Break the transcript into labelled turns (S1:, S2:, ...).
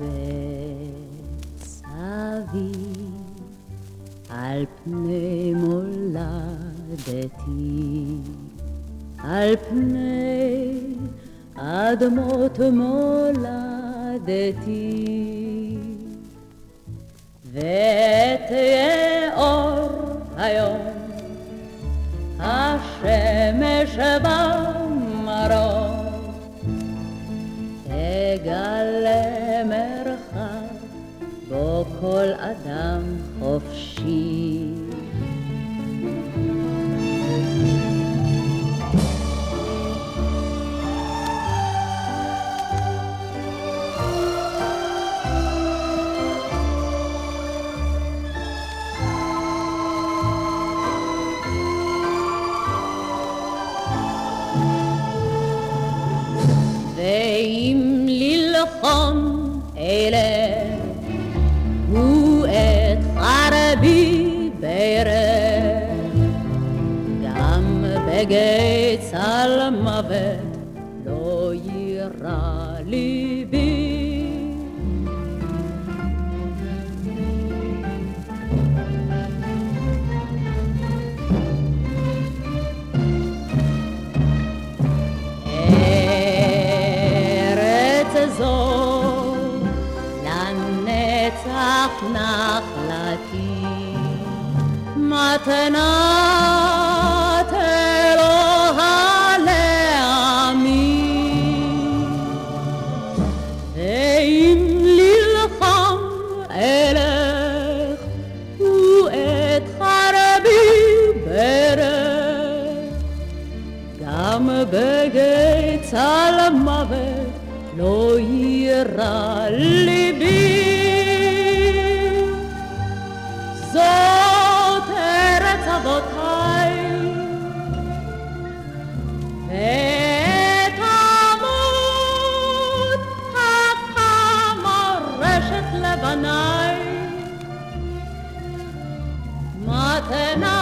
S1: מאבד סבי על פני מולדתי, על פני אדמות מולדתי. ותהיה אור היום, השמש במרום, תגל כל אדם חופשי. ואם ללחום אלך בגיא צל מוות לא יירא ליבי. ארץ זו לנצח נחלתי מתנת גם בגץ על המוות לא יירא ליבי. זאת ארץ אבותיי, ואת המות הפעם מורשת לבניי. מתנה